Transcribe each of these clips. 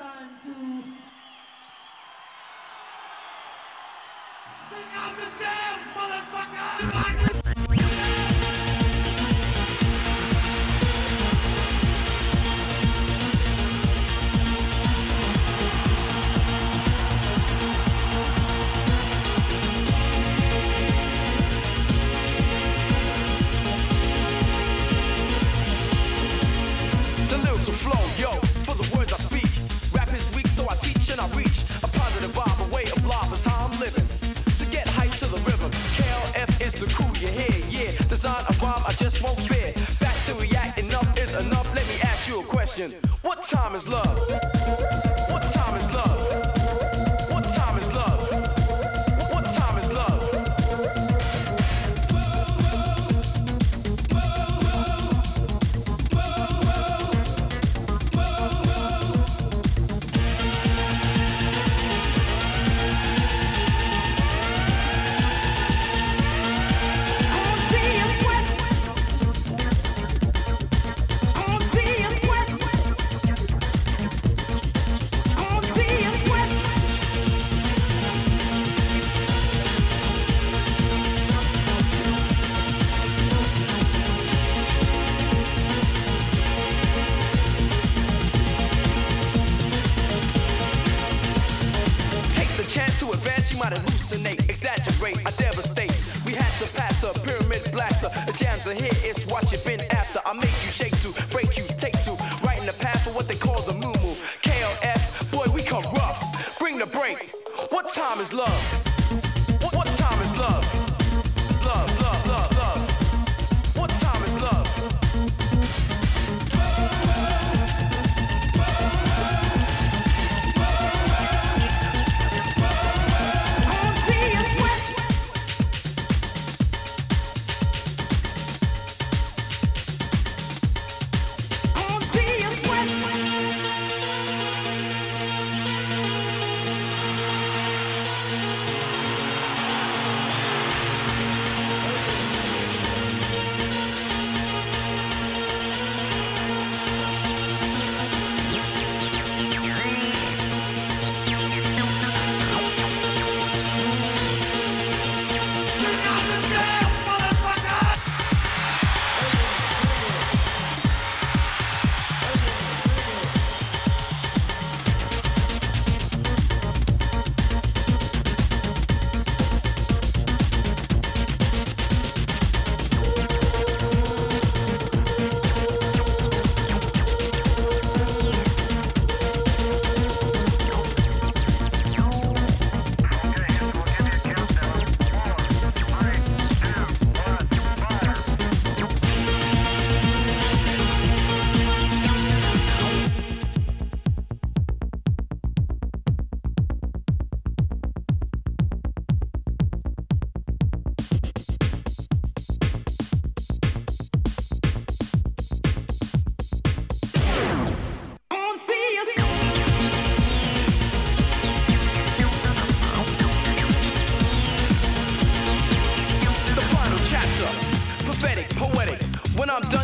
time to Take out the jams, motherfucker! The lyrics flow, yo, Crew you hear, yeah. Design a rhyme, I just won't fear. Back to react, enough is enough. Let me ask you a question. What time is love? It's what you've been after. I make you shake to, break you, take to. Right in the path for what they call the Mu Mu. KLF, boy, we come rough. Bring the break. What time is love? What, time is? Love,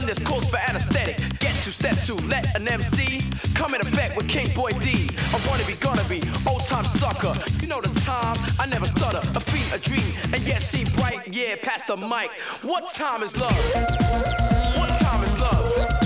this calls for anesthetic. Get to step two, let an MC come in effect with King Boy D. I wanna be, gonna be, old time sucker. You know the time, I never stutter. A feat, a dream, and yet see bright. Yeah, past the mic. What time is love? What time is love?